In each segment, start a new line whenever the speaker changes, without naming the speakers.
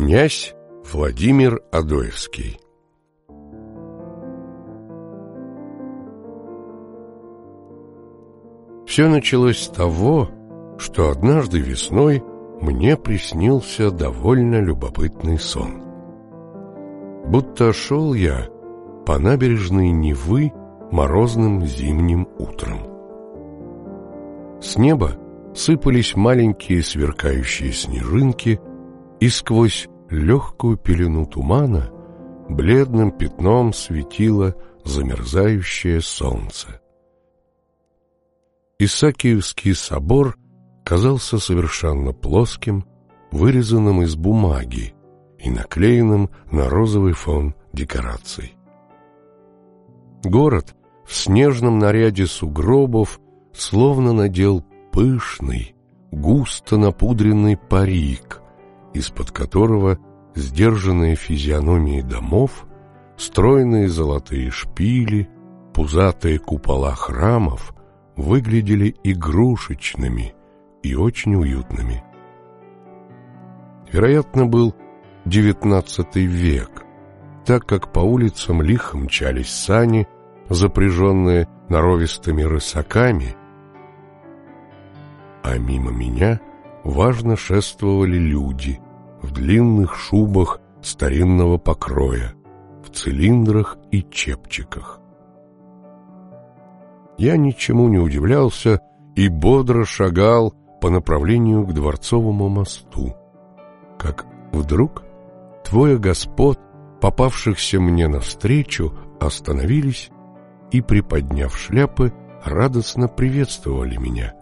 Князь Владимир Адоевский Все началось с того, что однажды весной мне приснился довольно любопытный сон. Будто шел я по набережной Невы морозным зимним утром. С неба сыпались маленькие сверкающие снежинки, и сквозь легкую пелену тумана бледным пятном светило замерзающее солнце. Исаакиевский собор казался совершенно плоским, вырезанным из бумаги и наклеенным на розовый фон декораций. Город в снежном наряде сугробов словно надел пышный, густо напудренный парик, из-под которого сдержанные физиономии домов, стройные золотые шпили, пузатые купола храмов выглядели игрушечными и очень уютными. Вероятно, был девятнадцатый век, так как по улицам лихо мчались сани, запряженные норовистыми рысаками, а мимо меня важно шествовали люди в длинных шубах старинного покроя, в цилиндрах и чепчиках. Я ничему не удивлялся и бодро шагал по направлению к Дворцовому мосту, как вдруг двое господ, попавшихся мне навстречу, остановились и, приподняв шляпы, радостно приветствовали меня.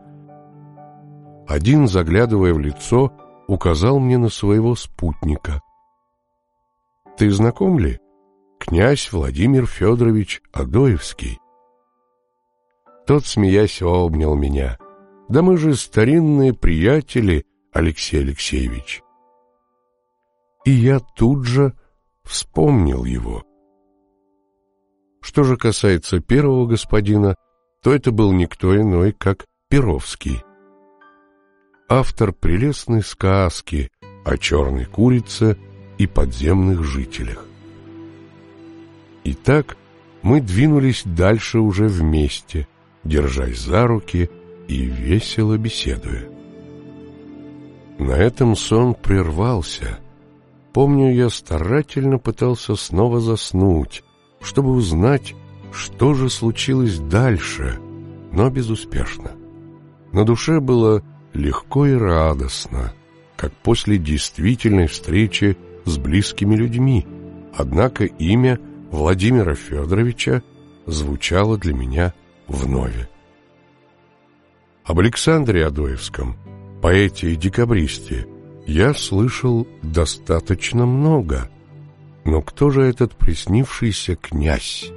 Один, заглядывая в лицо, указал мне на своего спутника. «Ты знаком ли? Князь Владимир Федорович Адоевский». Тот, смеясь, обнял меня. «Да мы же старинные приятели, Алексей Алексеевич». И я тут же вспомнил его. Что же касается первого господина, то это был никто иной, как Перовский автор прелестной сказки о черной курице и подземных жителях. Итак, мы двинулись дальше уже вместе, держась за руки и весело беседуя. На этом сон прервался. Помню, я старательно пытался снова заснуть, чтобы узнать, что же случилось дальше, но безуспешно. На душе было легко и радостно, как после действительной встречи с близкими людьми. Однако имя Владимира Федоровича звучало для меня вновь. Об Александре Адоевском, поэте и декабристе, я слышал достаточно много. Но кто же этот приснившийся князь?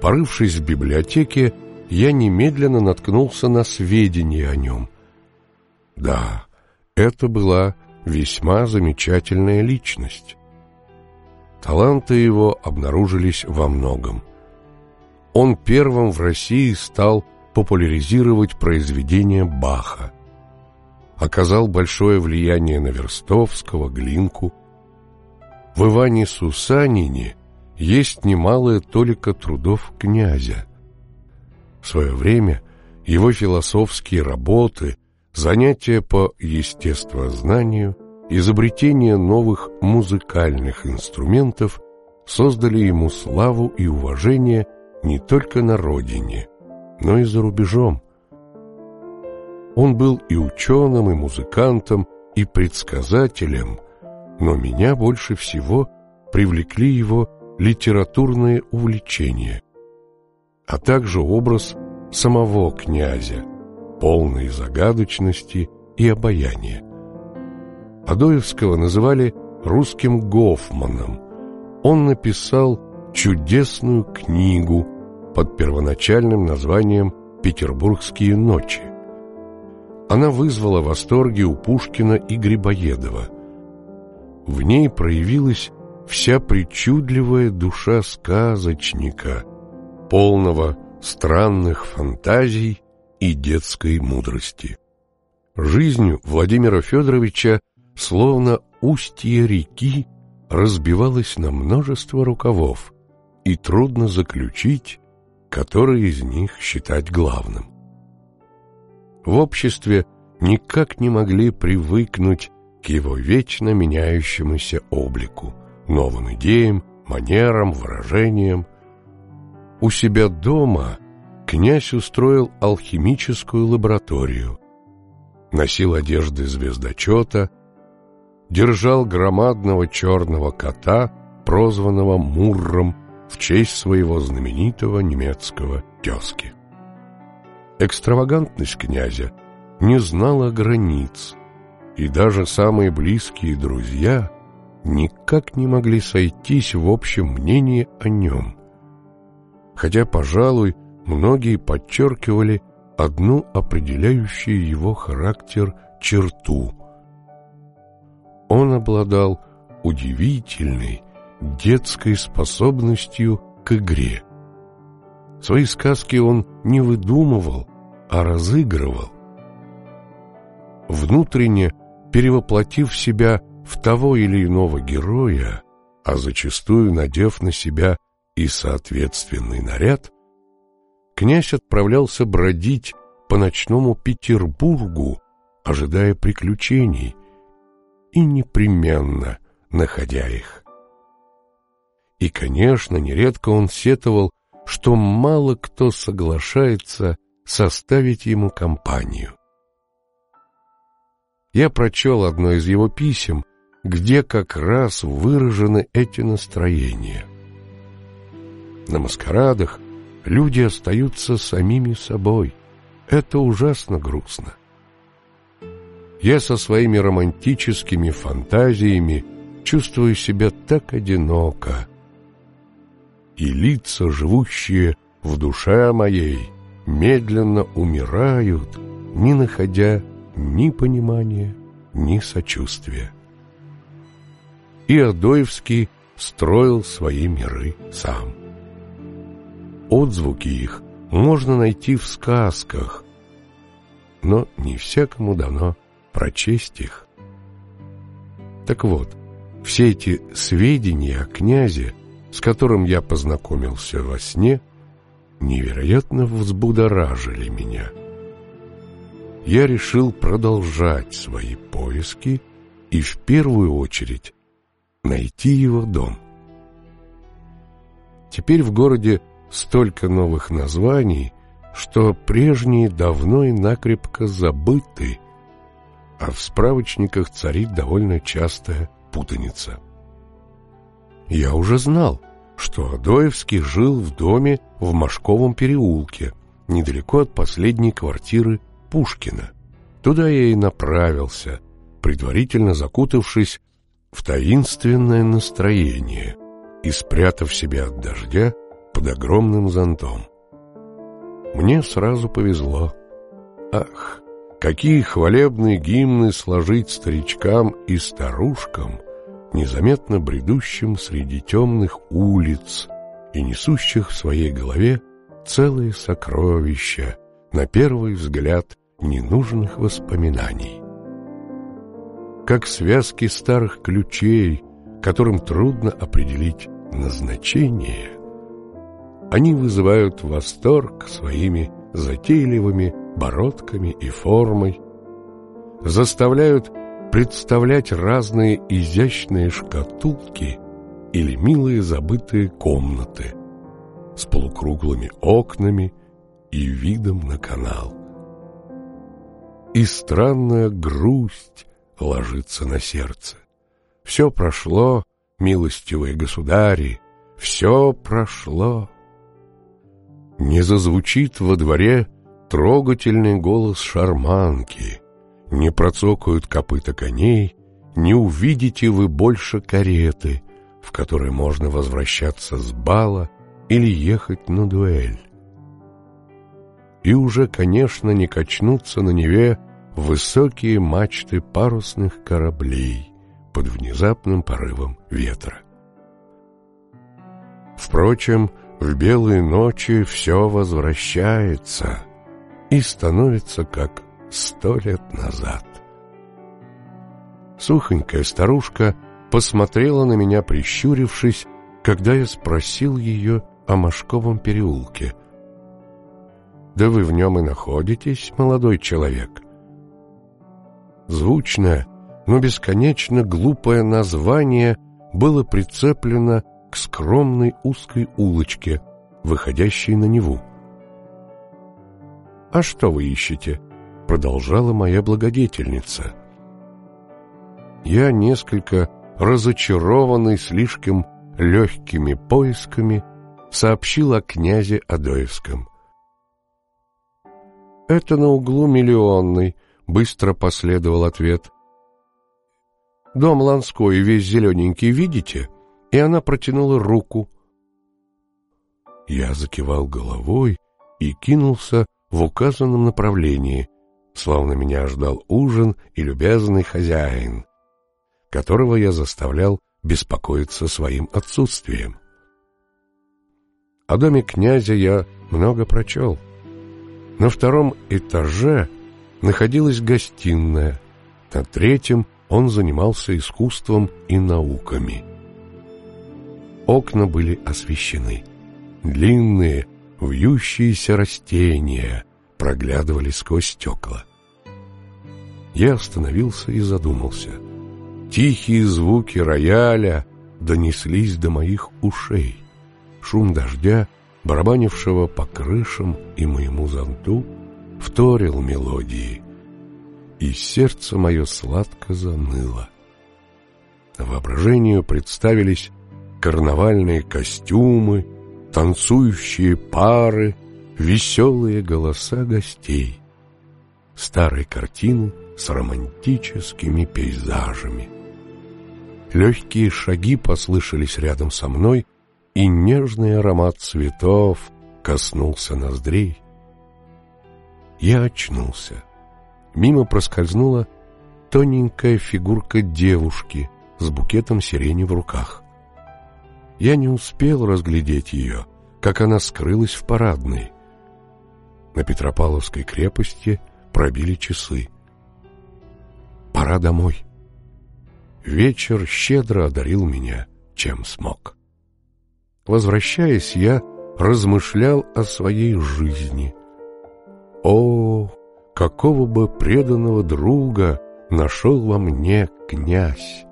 Порывшись в библиотеке, я немедленно наткнулся на сведения о нем. Да, это была весьма замечательная личность. Таланты его обнаружились во многом. Он первым в России стал популяризировать произведения Баха, оказал большое влияние на Верстовского, Глинку. В Иване Сусанине есть немалая толика трудов князя. В свое время его философские работы занятия по естествознанию, изобретение новых музыкальных инструментов создали ему славу и уважение не только на родине, но и за рубежом. Он был и ученым, и музыкантом, и предсказателем, но меня больше всего привлекли его литературные увлечения, а также образ самого князя – полной загадочности и обаяния. Адоевского называли русским Гофманом. Он написал чудесную книгу под первоначальным названием «Петербургские ночи». Она вызвала восторги у Пушкина и Грибоедова. В ней проявилась вся причудливая душа сказочника, полного странных фантазий и детской мудрости. Жизнь Владимира Федоровича словно устье реки, разбивалось на множество рукавов, и трудно заключить, который из них считать главным. В обществе никак не могли привыкнуть к его вечно меняющемуся облику, новым идеям, манерам, выражениям. У себя дома князь устроил алхимическую лабораторию, носил одежды звездочета, держал громадного черного кота, прозванного Мурром, в честь своего знаменитого немецкого тезки. Экстравагантность князя не знала границ, и даже самые близкие друзья никак не могли сойтись в общем мнении о нем. Хотя, пожалуй, многие подчеркивали одну определяющую его характер черту. Он обладал удивительной детской способностью к игре. Свои сказки он не выдумывал, а разыгрывал. Внутренне перевоплотив себя в того или иного героя, а зачастую надев на себя и соответственный наряд, князь отправлялся бродить по ночному Петербургу, ожидая приключений, и непременно находя их. И, конечно, нередко он сетовал, что мало кто соглашается составить ему компанию. Я прочел одно из его писем, где как раз выражены эти настроения. На маскарадах люди остаются самими собой. Это ужасно грустно. Я со своими романтическими фантазиями чувствую себя так одиноко, и лица, живущие в душе моей, медленно умирают, не находя ни понимания, ни сочувствия. И Адоевский строил свои миры сам. Отзвуки их можно найти в сказках, но не всякому дано прочесть их. Так вот, все эти сведения о князе с которым я познакомился во сне, невероятно взбудоражили меня. Я решил продолжать свои поиски и в первую очередь найти его дом. Теперь в городе столько новых названий, что прежние давно и накрепко забыты, а в справочниках царит довольно частая путаница. Я уже знал, что Адоевский жил в доме в Машковом переулке, недалеко от последней квартиры Пушкина. Туда я и направился, предварительно закутавшись в таинственное настроение и спрятав себя от дождя под огромным зонтом. Мне сразу повезло. Ах, какие хвалебные гимны сложить старичкам и старушкам — незаметно бредущим среди темных улиц и несущих в своей голове целые сокровища, на первый взгляд ненужных воспоминаний. Как связки старых ключей, которым трудно определить назначение, они вызывают восторг своими затейливыми бородками и формой, заставляют представлять разные изящные шкатулки или милые забытые комнаты с полукруглыми окнами и видом на канал. И странная грусть ложится на сердце. Все прошло, милостивые государи, все прошло. Не зазвучит во дворе трогательный голос шарманки — не процокают копыта коней, не увидите вы больше кареты, в которой можно возвращаться с бала или ехать на дуэль. И уже, конечно, не качнутся на Неве высокие мачты парусных кораблей под внезапным порывом ветра. Впрочем, в белые ночи все возвращается и становится как сто лет назад. Сухонькая старушка посмотрела на меня, прищурившись, когда я спросил ее о Машковом переулке. «Да вы в нем и находитесь, молодой человек». Звучное, но бесконечно глупое название было прицеплено к скромной узкой улочке, выходящей на Неву. «А что вы ищете?» — продолжала моя благодетельница. Я несколько разочарованный слишком легкими поисками, сообщил о князе Адоевском. «Это на углу миллионный», — быстро последовал ответ. «Дом Ланской весь зелененький, видите?» И она протянула руку. Я закивал головой и кинулся в указанном направлении, словно меня ждал ужин и любезный хозяин, которого я заставлял беспокоиться своим отсутствием. О доме князя я много прочел. На втором этаже находилась гостиная, на третьем он занимался искусством и науками. Окна были освещены. Длинные, вьющиеся растения проглядывали сквозь стекла. Я остановился и задумался. Тихие звуки рояля донеслись до моих ушей. Шум дождя, барабанившего по крышам и моему зонту, вторил мелодии, и сердце мое сладко заныло. Воображению представились карнавальные костюмы, танцующие пары, веселые голоса гостей, старые картины с романтическими пейзажами. Легкие шаги послышались рядом со мной, и нежный аромат цветов коснулся ноздрей. Я очнулся. Мимо проскользнула тоненькая фигурка девушки с букетом сирени в руках. Я не успел разглядеть ее, как она скрылась в парадной. На Петропавловской крепости пробили часы. Пора домой. Вечер щедро одарил меня, чем смог. Возвращаясь, я размышлял о своей жизни. О, какого бы преданного друга нашел во мне князь!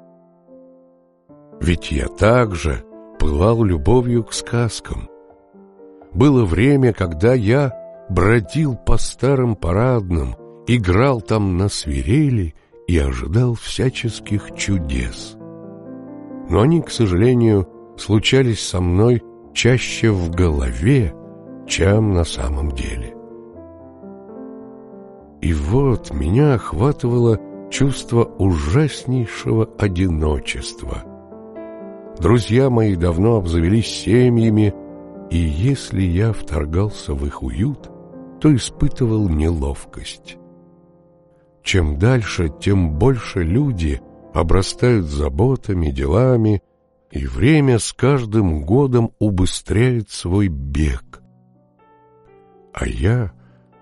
Ведь я также пылал любовью к сказкам. Было время, когда я бродил по старым парадным, играл там на свирели и ожидал всяческих чудес. Но они, к сожалению, случались со мной чаще в голове, чем на самом деле. И вот меня охватывало чувство ужаснейшего одиночества. Друзья мои давно обзавелись семьями, и если я вторгался в их уют, то испытывал неловкость. Чем дальше, тем больше люди обрастают заботами, делами, и время с каждым годом убыстряет свой бег. А я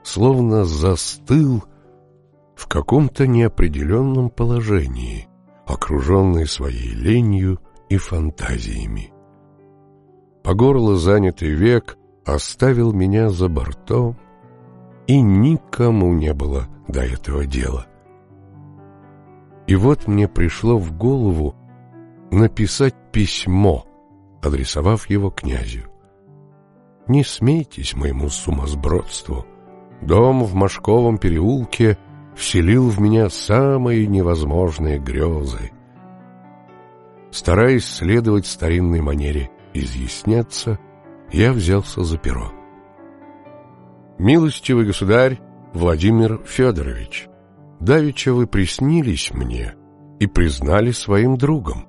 словно застыл в каком-то неопределенном положении, окруженный своей ленью и фантазиями. По горло занятый век оставил меня за бортом, и никому не было до этого дела. И вот мне пришло в голову написать письмо, адресовав его князю. Не смейтесь моему сумасбродству. Дом в Машковом переулке вселил в меня самые невозможные грезы. Стараясь следовать старинной манере изъясняться, я взялся за перо. «Милостивый государь Владимир Федорович, давеча вы приснились мне и признали своим другом.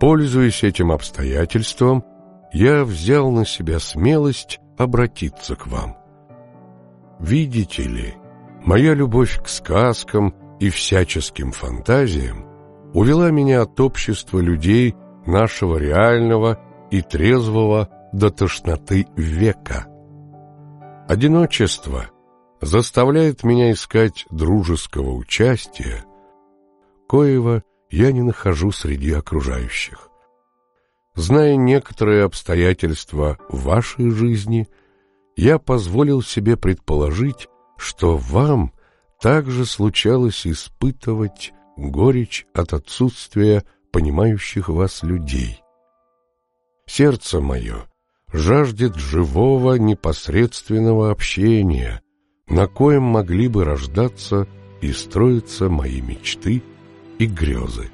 Пользуясь этим обстоятельством, я взял на себя смелость обратиться к вам. Видите ли, моя любовь к сказкам и всяческим фантазиям увела меня от общества людей нашего реального и трезвого до тошноты века. Одиночество заставляет меня искать дружеского участия коего я не нахожу среди окружающих. Зная некоторые обстоятельства вашей жизни, я позволил себе предположить, что вам также случалось испытывать горечь от отсутствия понимающих вас людей. Сердце мое жаждет живого непосредственного общения, на коем могли бы рождаться и строиться мои мечты и грезы.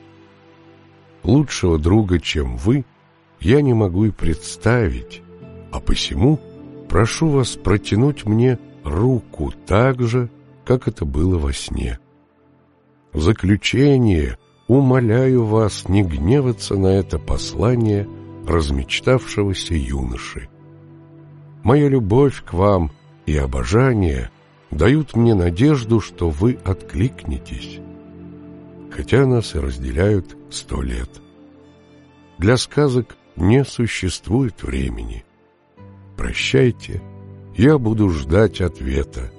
Лучшего друга, чем вы, я не могу и представить, а посему прошу вас протянуть мне руку так же, как это было во сне. В заключение умоляю вас не гневаться на это послание размечтавшегося юноши. Моя любовь к вам и обожание дают мне надежду, что вы откликнетесь, хотя нас и разделяют сто лет. Для сказок не существует времени. Прощайте, я буду ждать ответа.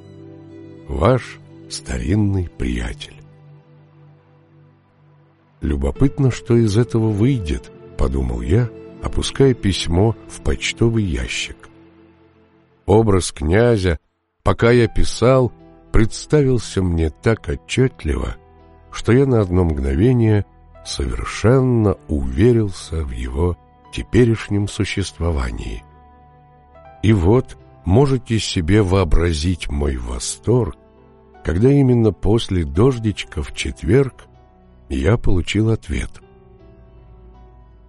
Ваш старинный приятель. Любопытно, что из этого выйдет, подумал я, опуская письмо в почтовый ящик. Образ князя, пока я писал, представился мне так отчетливо, что я на одно мгновение совершенно уверился в его теперешнем существовании. И вот можете себе вообразить мой восторг, когда именно после дождичка в четверг я получил ответ.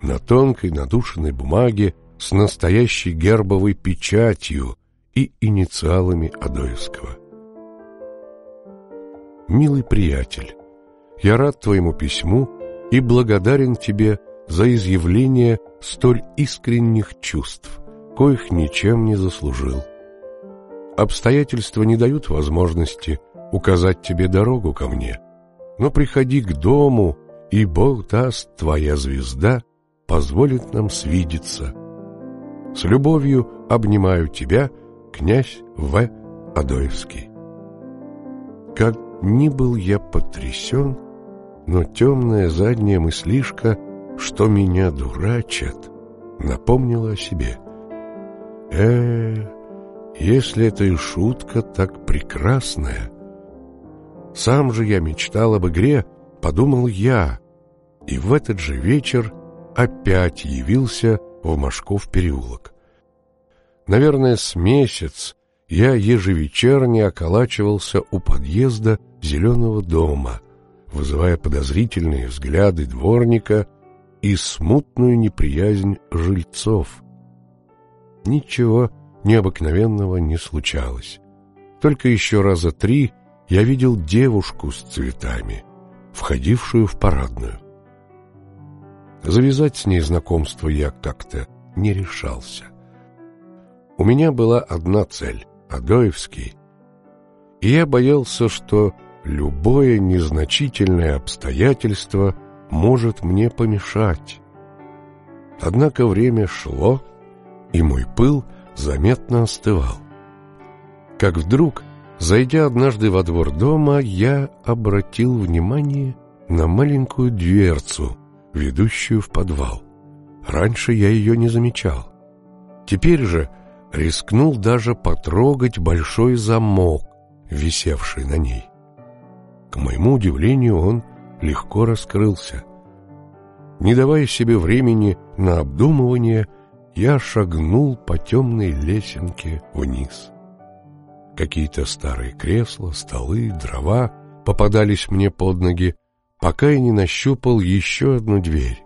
На тонкой надушенной бумаге с настоящей гербовой печатью и инициалами Адоевского. «Милый приятель, я рад твоему письму и благодарен тебе за изъявление столь искренних чувств, коих ничем не заслужил. Обстоятельства не дают возможности указать тебе дорогу ко мне, но приходи к дому, и Бог даст, твоя звезда позволит нам свидеться. С любовью обнимаю тебя, князь В. Адоевский. Как ни был я потрясен, но темная задняя мыслишка, что меня дурачат, напомнила о себе. э если это и шутка так прекрасная, сам же я мечтал об игре, подумал я, и в этот же вечер опять явился в Машков переулок. Наверное, с месяц я ежевечерне околачивался у подъезда зеленого дома, вызывая подозрительные взгляды дворника и смутную неприязнь жильцов. Ничего необыкновенного не случалось. Только еще раза три — я видел девушку с цветами, входившую в парадную. Завязать с ней знакомство я как-то не решался. У меня была одна цель — Адоевский, и я боялся, что любое незначительное обстоятельство может мне помешать. Однако время шло, и мой пыл заметно остывал. Как вдруг Зайдя однажды во двор дома, я обратил внимание на маленькую дверцу, ведущую в подвал. Раньше я ее не замечал. Теперь же рискнул даже потрогать большой замок, висевший на ней. К моему удивлению, он легко раскрылся. Не давая себе времени на обдумывание, я шагнул по темной лесенке вниз. Какие-то старые кресла, столы, дрова попадались мне под ноги, пока я не нащупал еще одну дверь.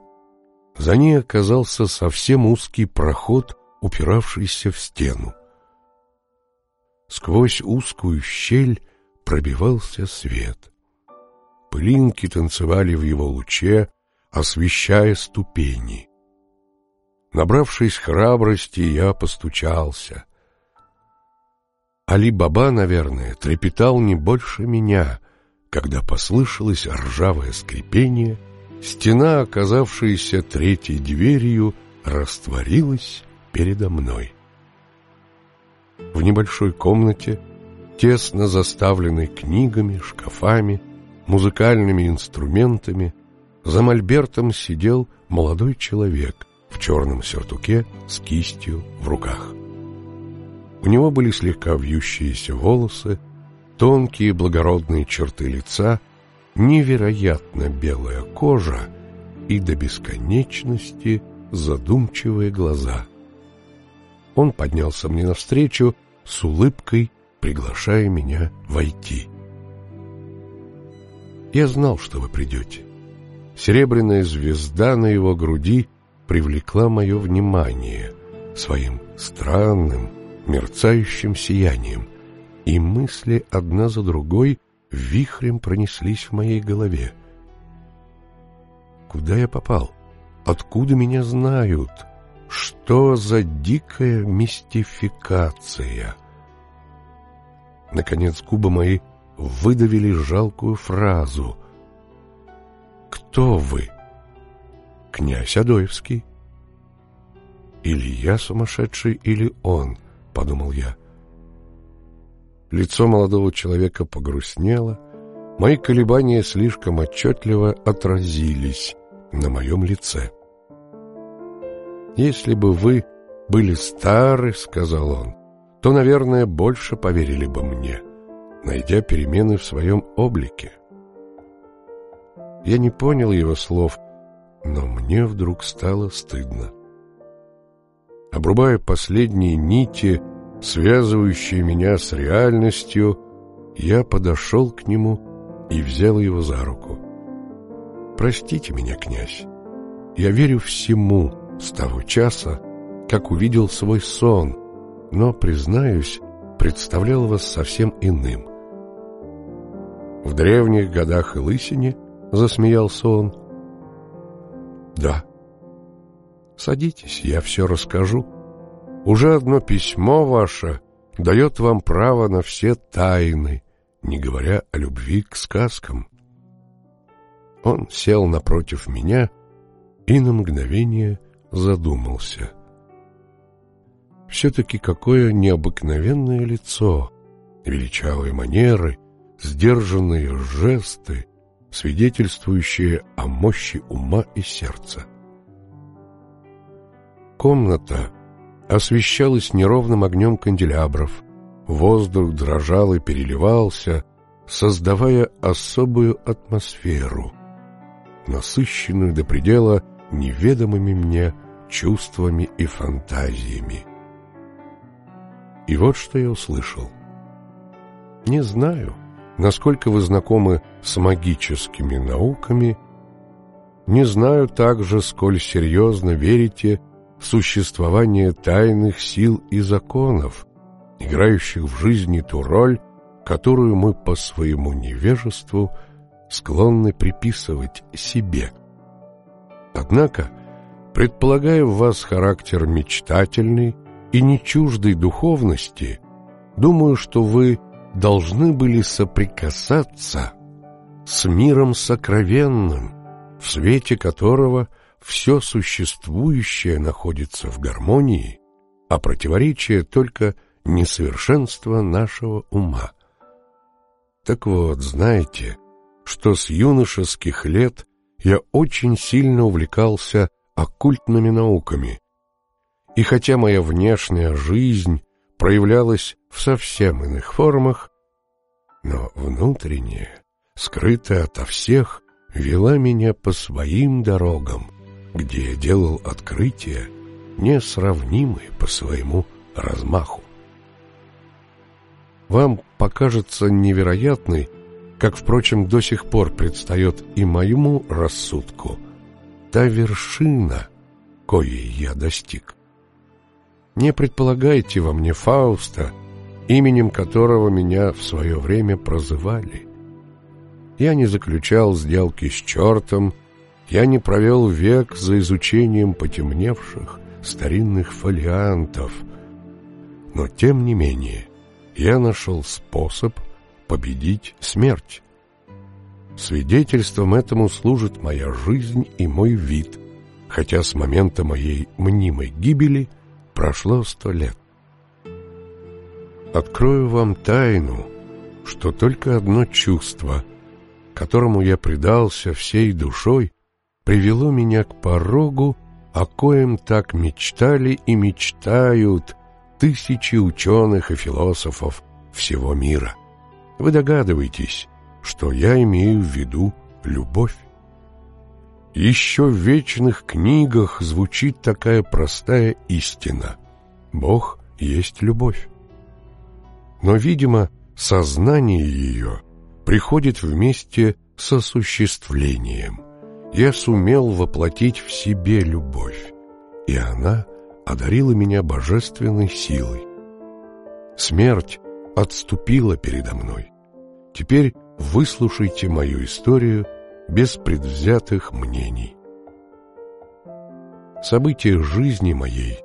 За ней оказался совсем узкий проход, упиравшийся в стену. Сквозь узкую щель пробивался свет. Пылинки танцевали в его луче, освещая ступени. Набравшись храбрости, я постучался. Али-Баба, наверное, трепетал не больше меня, когда послышалось ржавое скрипение, стена, оказавшаяся третьей дверью, растворилась передо мной. В небольшой комнате, тесно заставленной книгами, шкафами, музыкальными инструментами, за мольбертом сидел молодой человек в черном сюртуке с кистью в руках. У него были слегка вьющиеся волосы, тонкие благородные черты лица, невероятно белая кожа и до бесконечности задумчивые глаза. Он поднялся мне навстречу с улыбкой, приглашая меня войти. Я знал, что вы придете. Серебряная звезда на его груди привлекла мое внимание своим странным, мерцающим сиянием, и мысли одна за другой вихрем пронеслись в моей голове. Куда я попал? Откуда меня знают? Что за дикая мистификация? Наконец губы мои выдавили жалкую фразу. «Кто вы?» «Князь Адоевский». «Или я сумасшедший, или он», — подумал я. Лицо молодого человека погрустнело, мои колебания слишком отчетливо отразились на моем лице. «Если бы вы были стары, — сказал он, — то, наверное, больше поверили бы мне, найдя перемены в своем облике». Я не понял его слов, но мне вдруг стало стыдно. Обрубая последние нити, связывающие меня с реальностью, я подошел к нему и взял его за руку. «Простите меня, князь, я верю всему с того часа, как увидел свой сон, но, признаюсь, представлял вас совсем иным». В древних годах и лысине засмеялся он. «Да». «Садитесь, я все расскажу». Уже одно письмо ваше дает вам право на все тайны, не говоря о любви к сказкам. Он сел напротив меня и на мгновение задумался. Все-таки какое необыкновенное лицо, величавые манеры, сдержанные жесты, свидетельствующие о мощи ума и сердца. Комната освещалась неровным огнем канделябров. Воздух дрожал и переливался, создавая особую атмосферу, насыщенную до предела неведомыми мне чувствами и фантазиями. И вот что я услышал. Не знаю, насколько вы знакомы с магическими науками, не знаю также, сколь серьезно верите существование тайных сил и законов, играющих в жизни ту роль, которую мы по своему невежеству склонны приписывать себе. Однако, предполагая в вас характер мечтательный и не чуждой духовности, думаю, что вы должны были соприкасаться с миром сокровенным, в свете которого все существующее находится в гармонии, а противоречие только несовершенство нашего ума. Так вот, знаете, что с юношеских лет я очень сильно увлекался оккультными науками, и хотя моя внешняя жизнь проявлялась в совсем иных формах, но внутренняя, скрытая ото всех, вела меня по своим дорогам, где я делал открытия, несравнимые по своему размаху. Вам покажется невероятной, как, впрочем, до сих пор предстает и моему рассудку, та вершина, коей я достиг. Не предполагайте во мне Фауста, именем которого меня в свое время прозывали. Я не заключал сделки с чертом, я не провел век за изучением потемневших старинных фолиантов, но тем не менее я нашел способ победить смерть. Свидетельством этому служит моя жизнь и мой вид, хотя с момента моей мнимой гибели прошло сто лет. Открою вам тайну, что только одно чувство — которому я предался всей душой, привело меня к порогу, о коем так мечтали и мечтают тысячи ученых и философов всего мира. Вы догадываетесь, что я имею в виду любовь. Еще в вечных книгах звучит такая простая истина. Бог есть любовь. Но, видимо, сознание ее приходит вместе с осуществлением. Я сумел воплотить в себе любовь, и она одарила меня божественной силой. Смерть отступила передо мной. Теперь выслушайте мою историю без предвзятых мнений. События жизни моей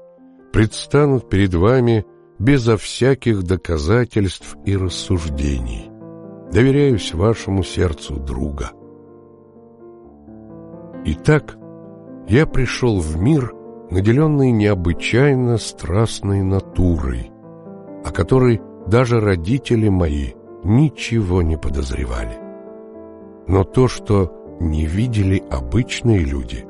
предстанут перед вами безо всяких доказательств и рассуждений. Доверяюсь вашему сердцу друга. Итак, я пришел в мир, наделенный необычайно страстной натурой, о которой даже родители мои ничего не подозревали. Но то, что не видели обычные люди,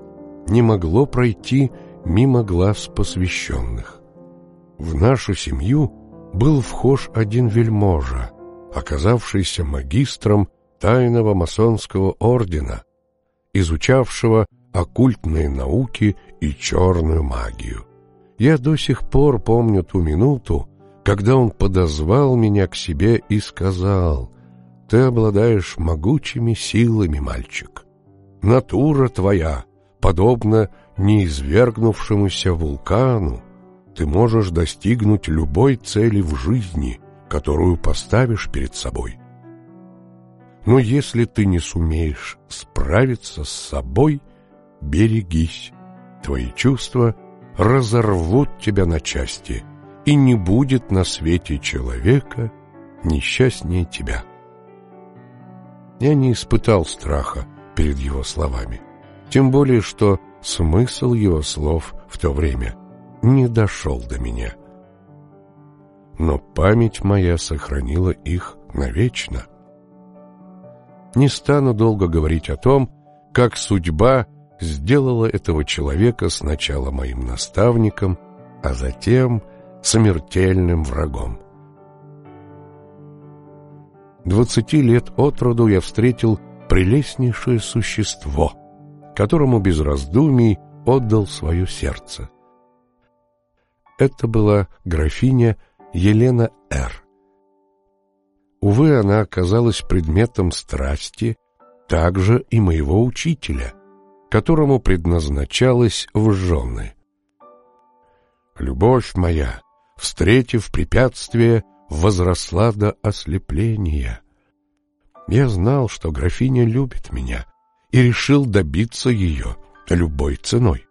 не могло пройти мимо глаз посвященных. В нашу семью был вхож один вельможа, оказавшийся магистром тайного масонского ордена, изучавшего оккультные науки и черную магию. Я до сих пор помню ту минуту, когда он подозвал меня к себе и сказал, «Ты обладаешь могучими силами, мальчик. Натура твоя, подобно неизвергнувшемуся вулкану, ты можешь достигнуть любой цели в жизни, которую поставишь перед собой. Но если ты не сумеешь справиться с собой, берегись. Твои чувства разорвут тебя на части, и не будет на свете человека несчастнее тебя. Я не испытал страха перед его словами, тем более, что смысл его слов в то время не дошел до меня. Но память моя сохранила их навечно. Не стану долго говорить о том, как судьба сделала этого человека сначала моим наставником, а затем смертельным врагом. Двадцати лет от роду я встретил прелестнейшее существо, которому без раздумий отдал свое сердце. Это была графиня Елена Р. Увы, она оказалась предметом страсти также и моего учителя, которому предназначалась в жены. Любовь моя, встретив препятствие, возросла до ослепления. Я знал, что графиня любит меня, и решил добиться ее любой ценой.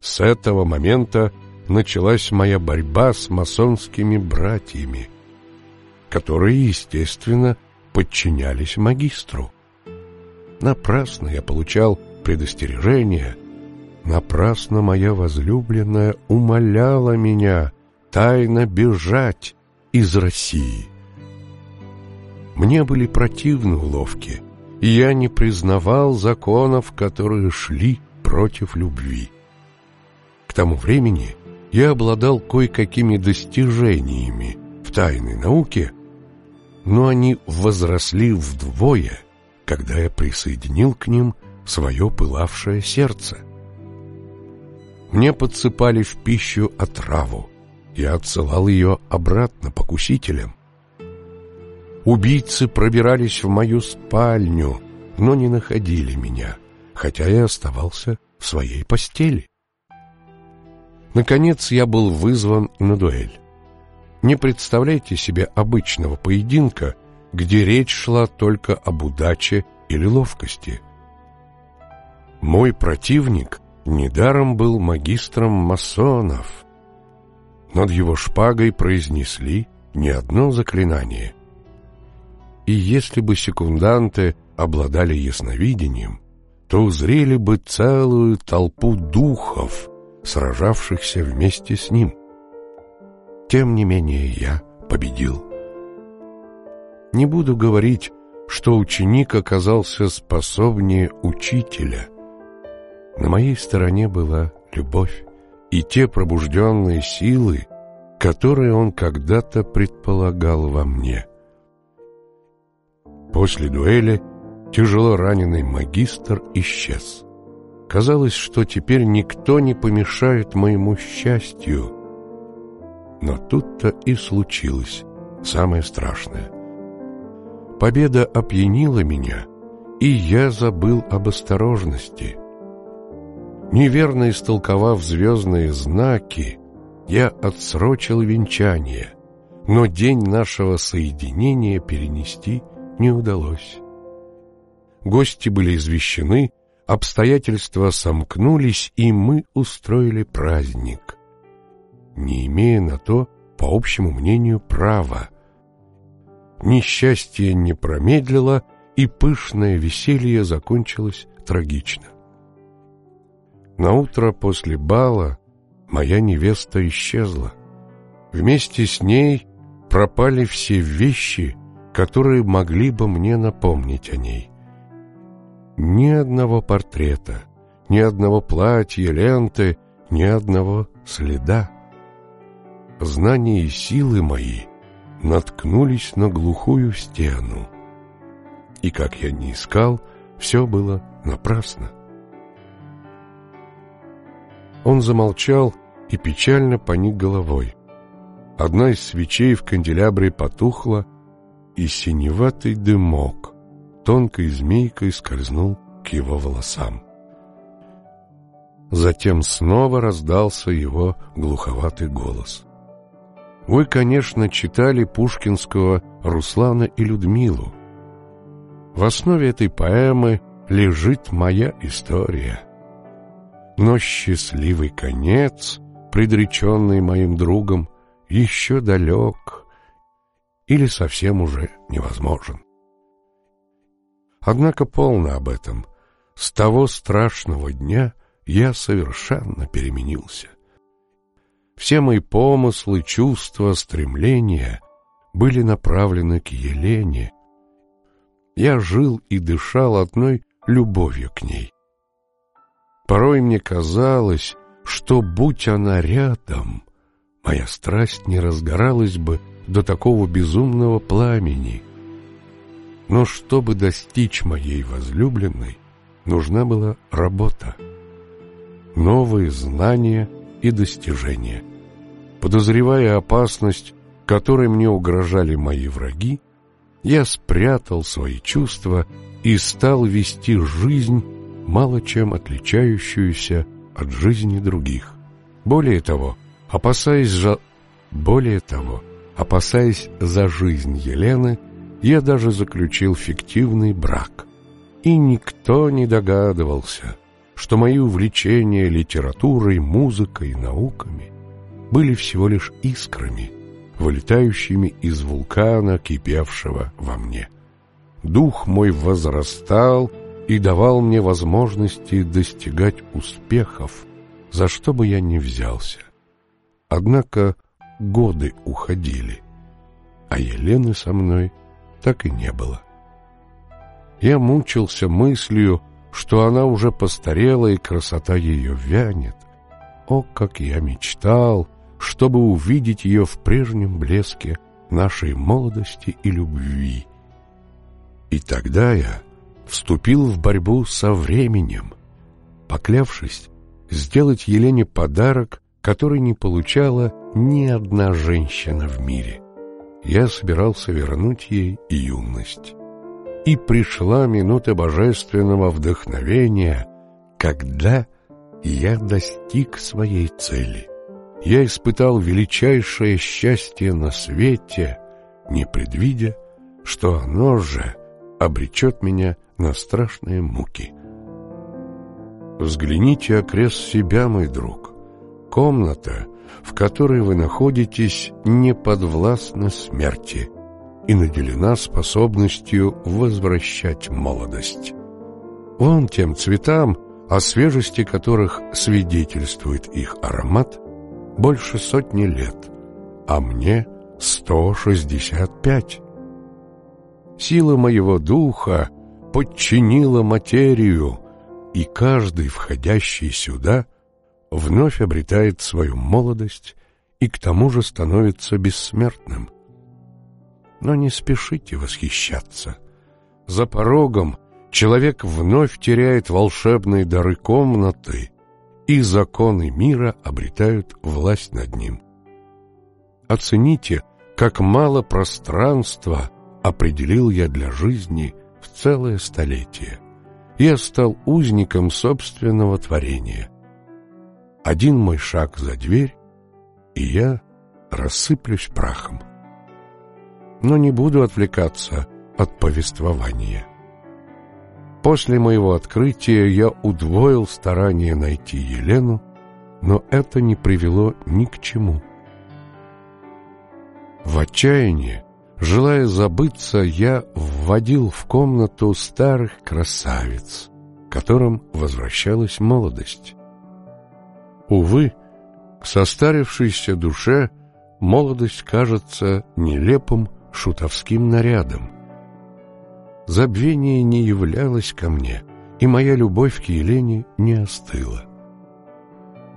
С этого момента началась моя борьба с масонскими братьями, которые, естественно, подчинялись магистру. Напрасно я получал предостережения, напрасно моя возлюбленная умоляла меня тайно бежать из России. Мне были противны уловки, и я не признавал законов, которые шли против любви. К тому времени я обладал кое-какими достижениями в тайной науке, но они возросли вдвое, когда я присоединил к ним свое пылавшее сердце. Мне подсыпали в пищу отраву, я отсылал ее обратно покусителям. Убийцы пробирались в мою спальню, но не находили меня, хотя я оставался в своей постели. Наконец я был вызван на дуэль. Не представляйте себе обычного поединка, где речь шла только об удаче или ловкости. Мой противник недаром был магистром масонов. Над его шпагой произнесли не одно заклинание. И если бы секунданты обладали ясновидением, то узрели бы целую толпу духов, сражавшихся вместе с ним. Тем не менее я победил. Не буду говорить, что ученик оказался способнее учителя. На моей стороне была любовь и те пробужденные силы, которые он когда-то предполагал во мне. После дуэли тяжело раненый магистр исчез. Казалось, что теперь никто не помешает моему счастью. Но тут-то и случилось самое страшное. Победа опьянила меня, и я забыл об осторожности. Неверно истолковав звездные знаки, я отсрочил венчание, но день нашего соединения перенести не удалось. Гости были извещены, обстоятельства сомкнулись, и мы устроили праздник, не имея на то, по общему мнению, права. Несчастье не промедлило, и пышное веселье закончилось трагично. На утро после бала моя невеста исчезла. Вместе с ней пропали все вещи, которые могли бы мне напомнить о ней. Ни одного портрета, ни одного платья, ленты, ни одного следа. Знания и силы мои наткнулись на глухую стену. И как я не искал, все было напрасно. Он замолчал и печально поник головой. Одна из свечей в канделябре потухла, и синеватый дымок тонкой змейкой скользнул к его волосам. Затем снова раздался его глуховатый голос. Вы, конечно, читали пушкинского Руслана и Людмилу. В основе этой поэмы лежит моя история. Но счастливый конец, предреченный моим другом, еще далек или совсем уже невозможен. Однако полно об этом. С того страшного дня я совершенно переменился. Все мои помыслы, чувства, стремления были направлены к Елене. Я жил и дышал одной любовью к ней. Порой мне казалось, что, будь она рядом, моя страсть не разгоралась бы до такого безумного пламени. Но чтобы достичь моей возлюбленной, нужна была работа, новые знания и достижения. Подозревая опасность, которой мне угрожали мои враги, я спрятал свои чувства и стал вести жизнь, мало чем отличающуюся от жизни других. Более того, опасаясь за... Более того, опасаясь за жизнь Елены, я даже заключил фиктивный брак. И никто не догадывался, что мои увлечения литературой, музыкой, науками были всего лишь искрами, вылетающими из вулкана, кипевшего во мне. Дух мой возрастал и давал мне возможности достигать успехов, за что бы я ни взялся. Однако годы уходили, а Елены со мной так и не было. Я мучился мыслью, что она уже постарела и красота ее вянет. О, как я мечтал, чтобы увидеть ее в прежнем блеске нашей молодости и любви. И тогда я вступил в борьбу со временем, поклявшись сделать Елене подарок, который не получала ни одна женщина в мире я собирался вернуть ей юность. И пришла минута божественного вдохновения, когда я достиг своей цели. Я испытал величайшее счастье на свете, не предвидя, что оно же обречет меня на страшные муки. Взгляните окрест себя, мой друг. Комната — в которой вы находитесь, не подвластна смерти и наделена способностью возвращать молодость. Вон тем цветам, о свежести которых свидетельствует их аромат, больше сотни лет, а мне 165. Сила моего духа подчинила материю, и каждый, входящий сюда, вновь обретает свою молодость и к тому же становится бессмертным. Но не спешите восхищаться. За порогом человек вновь теряет волшебные дары комнаты, и законы мира обретают власть над ним. Оцените, как мало пространства определил я для жизни в целое столетие. Я стал узником собственного творения. Один мой шаг за дверь, и я рассыплюсь прахом. Но не буду отвлекаться от повествования. После моего открытия я удвоил старание найти Елену, но это не привело ни к чему. В отчаянии, желая забыться, я вводил в комнату старых красавиц, которым возвращалась молодость. Увы, к состарившейся душе молодость кажется нелепым шутовским нарядом. Забвение не являлось ко мне, и моя любовь к Елене не остыла.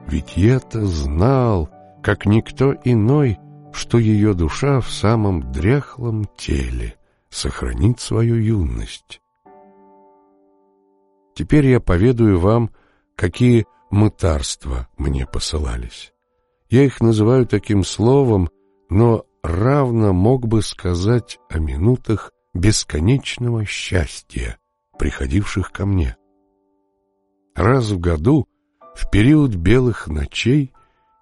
Ведь я-то знал, как никто иной, что ее душа в самом дряхлом теле сохранит свою юность. Теперь я поведаю вам, какие мытарства мне посылались. Я их называю таким словом, но равно мог бы сказать о минутах бесконечного счастья, приходивших ко мне. Раз в году, в период белых ночей,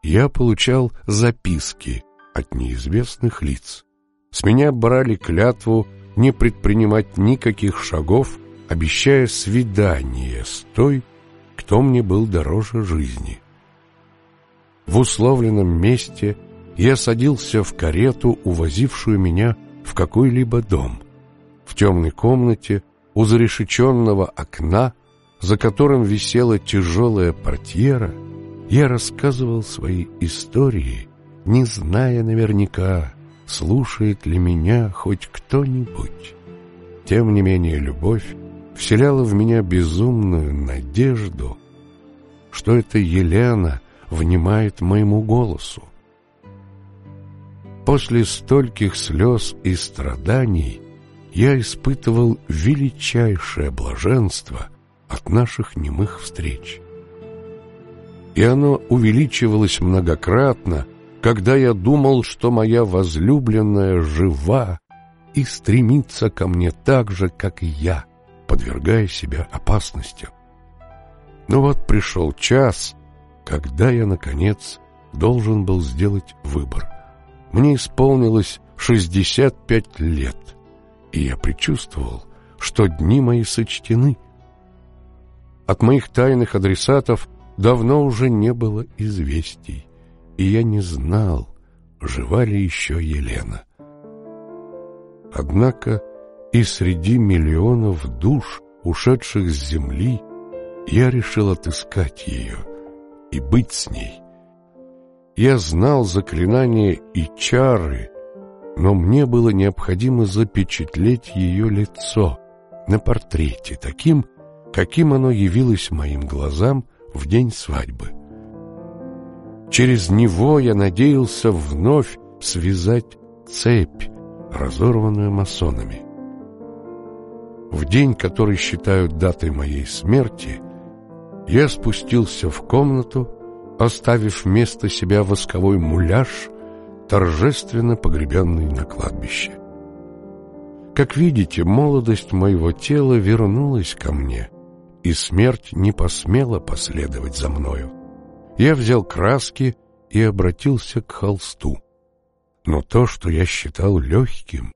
я получал записки от неизвестных лиц. С меня брали клятву не предпринимать никаких шагов, обещая свидание с той, кто мне был дороже жизни. В условленном месте я садился в карету, увозившую меня в какой-либо дом. В темной комнате у зарешеченного окна, за которым висела тяжелая портьера, я рассказывал свои истории, не зная наверняка, слушает ли меня хоть кто-нибудь. Тем не менее, любовь вселяла в меня безумную надежду, что эта Елена внимает моему голосу. После стольких слез и страданий я испытывал величайшее блаженство от наших немых встреч. И оно увеличивалось многократно, когда я думал, что моя возлюбленная жива и стремится ко мне так же, как и я, подвергая себя опасностям. Но вот пришел час, когда я, наконец, должен был сделать выбор. Мне исполнилось 65 лет, и я предчувствовал, что дни мои сочтены. От моих тайных адресатов давно уже не было известий, и я не знал, жива ли еще Елена. Однако и среди миллионов душ, ушедших с земли, я решил отыскать ее и быть с ней. Я знал заклинания и чары, но мне было необходимо запечатлеть ее лицо на портрете, таким, каким оно явилось моим глазам в день свадьбы. Через него я надеялся вновь связать цепь, разорванную масонами. В день, который считают датой моей смерти, я спустился в комнату, оставив вместо себя восковой муляж, торжественно погребенный на кладбище. Как видите, молодость моего тела вернулась ко мне, и смерть не посмела последовать за мною. Я взял краски и обратился к холсту. Но то, что я считал легким,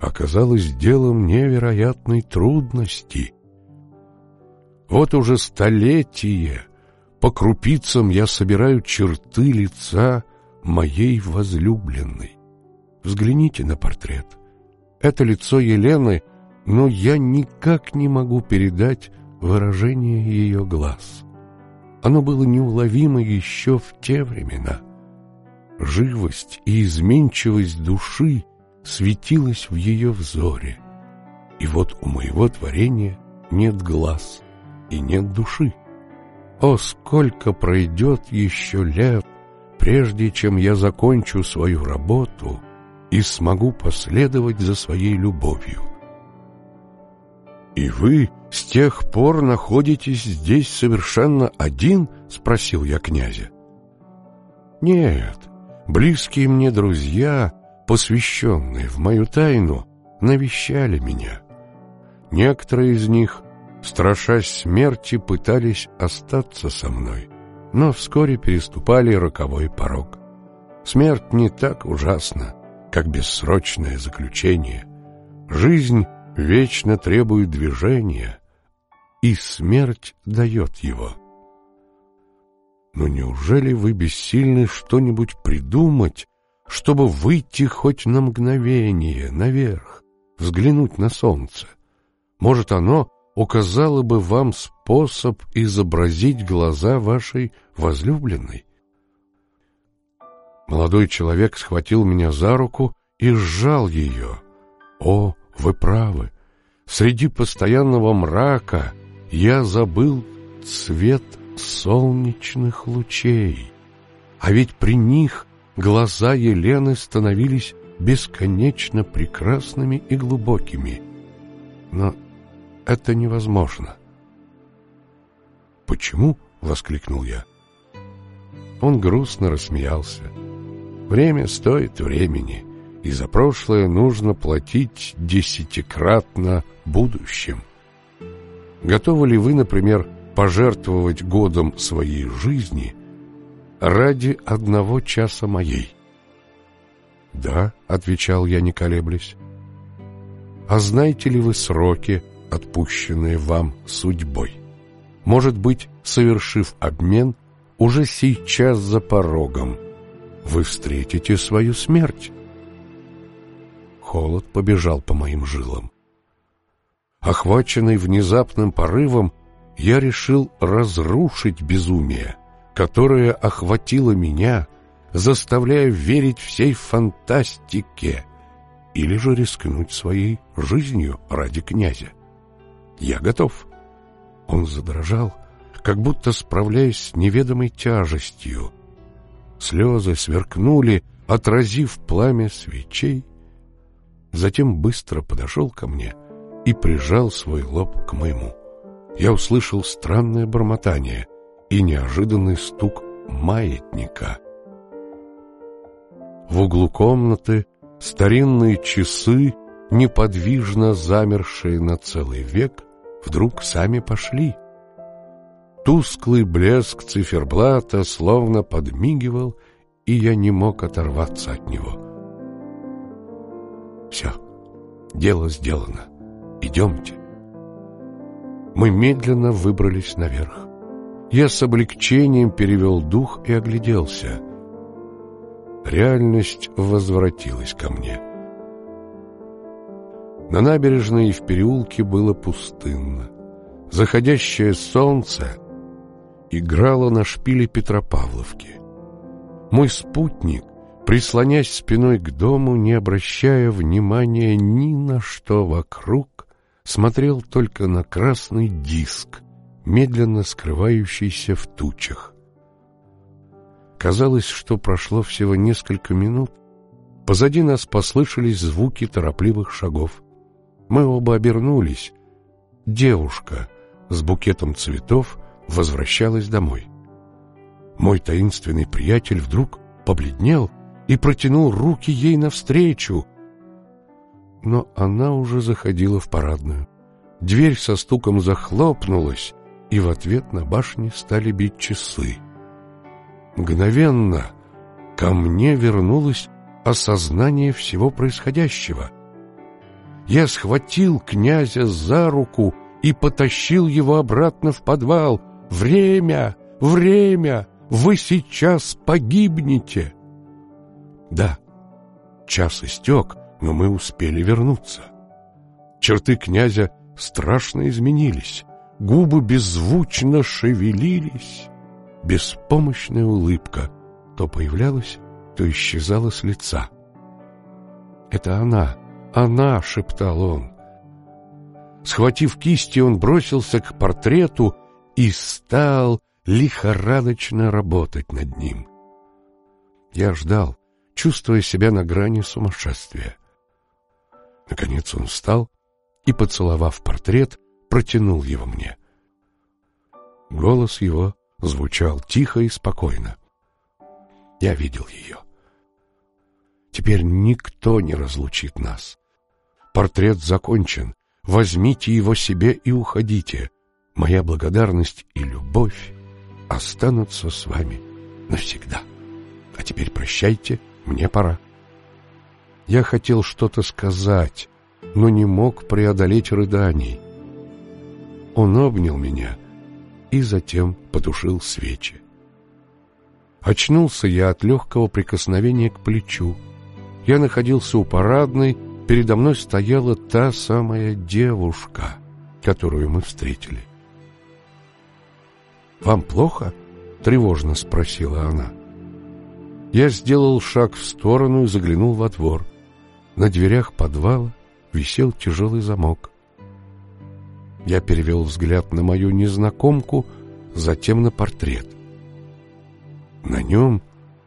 оказалось делом невероятной трудности. Вот уже столетие по крупицам я собираю черты лица моей возлюбленной. Взгляните на портрет. Это лицо Елены, но я никак не могу передать выражение ее глаз. Оно было неуловимо еще в те времена. Живость и изменчивость души светилась в ее взоре. И вот у моего творения нет глаз и нет души. О, сколько пройдет еще лет, прежде чем я закончу свою работу и смогу последовать за своей любовью. «И вы с тех пор находитесь здесь совершенно один?» — спросил я князя. «Нет, близкие мне друзья, посвященные в мою тайну, навещали меня. Некоторые из них, страшась смерти, пытались остаться со мной, но вскоре переступали роковой порог. Смерть не так ужасна, как бессрочное заключение. Жизнь вечно требует движения, и смерть дает его. Но неужели вы бессильны что-нибудь придумать, чтобы выйти хоть на мгновение наверх, взглянуть на солнце? Может, оно указало бы вам способ изобразить глаза вашей возлюбленной? Молодой человек схватил меня за руку и сжал ее. О, вы правы. Среди постоянного мрака я забыл цвет солнечных лучей. А ведь при них глаза Елены становились бесконечно прекрасными и глубокими. Но это невозможно. «Почему?» — воскликнул я. Он грустно рассмеялся. «Время стоит времени и за прошлое нужно платить десятикратно будущим. Готовы ли вы, например, пожертвовать годом своей жизни ради одного часа моей? «Да», — отвечал я, не колеблясь. «А знаете ли вы сроки, отпущенные вам судьбой? Может быть, совершив обмен, уже сейчас за порогом вы встретите свою смерть?» Холод побежал по моим жилам. Охваченный внезапным порывом, я решил разрушить безумие, которое охватило меня, заставляя верить всей фантастике, или же рискнуть своей жизнью ради князя. Я готов. Он задрожал, как будто справляясь с неведомой тяжестью. Слезы сверкнули, отразив пламя свечей, затем быстро подошел ко мне и прижал свой лоб к моему. Я услышал странное бормотание и неожиданный стук маятника. В углу комнаты старинные часы, неподвижно замершие на целый век, вдруг сами пошли. Тусклый блеск циферблата словно подмигивал, и я не мог оторваться от него — все, дело сделано. Идемте. Мы медленно выбрались наверх. Я с облегчением перевел дух и огляделся. Реальность возвратилась ко мне. На набережной и в переулке было пустынно. Заходящее солнце играло на шпиле Петропавловки. Мой спутник прислонясь спиной к дому, не обращая внимания ни на что вокруг, смотрел только на красный диск, медленно скрывающийся в тучах. Казалось, что прошло всего несколько минут. Позади нас послышались звуки торопливых шагов. Мы оба обернулись. Девушка с букетом цветов возвращалась домой. Мой таинственный приятель вдруг побледнел и протянул руки ей навстречу. Но она уже заходила в парадную. Дверь со стуком захлопнулась, и в ответ на башне стали бить часы. Мгновенно ко мне вернулось осознание всего происходящего. Я схватил князя за руку и потащил его обратно в подвал. «Время! Время! Вы сейчас погибнете!» Да, час истек, но мы успели вернуться. Черты князя страшно изменились, губы беззвучно шевелились. Беспомощная улыбка то появлялась, то исчезала с лица. «Это она, она!» — шептал он. Схватив кисти, он бросился к портрету и стал лихорадочно работать над ним. Я ждал, чувствуя себя на грани сумасшествия. Наконец он встал и, поцеловав портрет, протянул его мне. Голос его звучал тихо и спокойно. Я видел ее. Теперь никто не разлучит нас. Портрет закончен. Возьмите его себе и уходите. Моя благодарность и любовь останутся с вами навсегда. А теперь прощайте, мне пора. Я хотел что-то сказать, но не мог преодолеть рыданий. Он обнял меня и затем потушил свечи. Очнулся я от легкого прикосновения к плечу. Я находился у парадной, передо мной стояла та самая девушка, которую мы встретили. «Вам плохо?» — тревожно спросила она. Я сделал шаг в сторону и заглянул во двор. На дверях подвала висел тяжелый замок. Я перевел взгляд на мою незнакомку, затем на портрет. На нем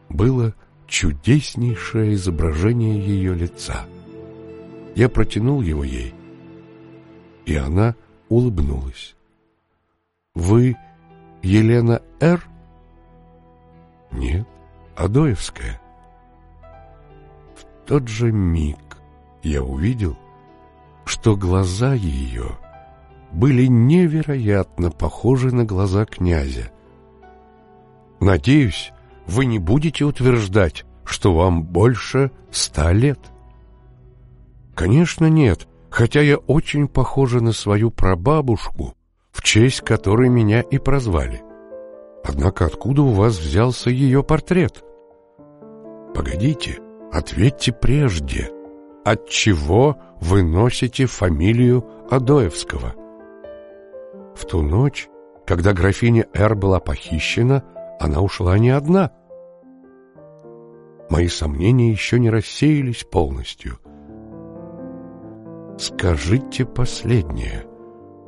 было чудеснейшее изображение ее лица. Я протянул его ей, и она улыбнулась. «Вы Елена Р?» «Нет, Адоевская». В тот же миг я увидел, что глаза ее были невероятно похожи на глаза князя. Надеюсь, вы не будете утверждать, что вам больше ста лет. Конечно, нет, хотя я очень похожа на свою прабабушку, в честь которой меня и прозвали. Однако откуда у вас взялся ее портрет? Погодите, ответьте прежде. От чего вы носите фамилию Адоевского? В ту ночь, когда графиня Р была похищена, она ушла не одна. Мои сомнения еще не рассеялись полностью. Скажите последнее.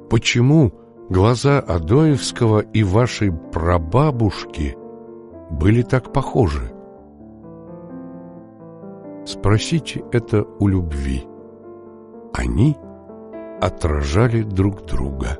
Почему глаза Адоевского и вашей прабабушки были так похожи? Спросите это у любви. Они отражали друг друга.